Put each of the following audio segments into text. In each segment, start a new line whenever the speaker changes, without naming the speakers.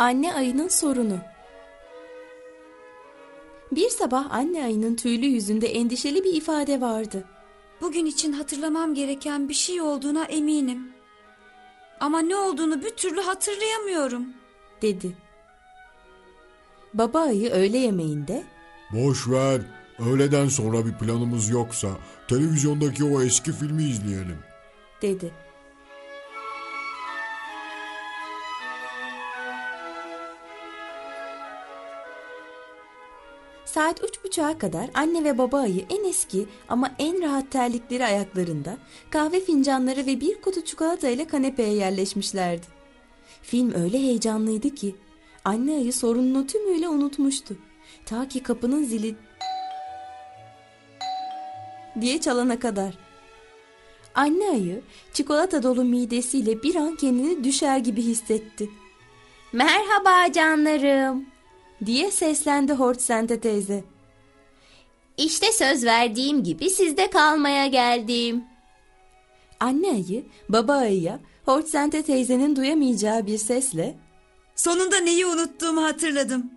Anne ayının sorunu. Bir sabah anne ayının tüylü yüzünde endişeli bir ifade vardı.
Bugün için hatırlamam gereken bir şey olduğuna eminim. Ama ne olduğunu bir türlü hatırlayamıyorum.
dedi. Baba ayı öğle yemeğinde
Boş ver. Öğleden sonra bir planımız yoksa televizyondaki o eski filmi izleyelim.
dedi. Saat üç buçuğa kadar anne ve baba ayı en eski ama en rahat terlikleri ayaklarında kahve fincanları ve bir kutu çikolata ile kanepeye yerleşmişlerdi. Film öyle heyecanlıydı ki anne ayı sorununu tümüyle unutmuştu. Ta ki kapının zili diye çalana kadar. Anne ayı çikolata dolu midesiyle bir an kendini düşer gibi hissetti. Merhaba canlarım diye seslendi Hortsente teyze. İşte söz verdiğim gibi sizde kalmaya geldim. Anne ayı baba ayıya Hortsente teyzenin duyamayacağı bir sesle
Sonunda neyi unuttuğumu hatırladım.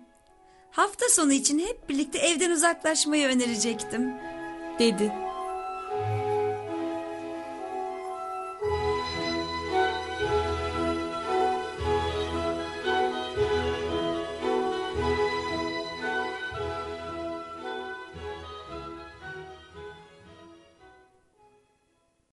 Hafta sonu için hep birlikte evden uzaklaşmayı önerecektim.
dedi.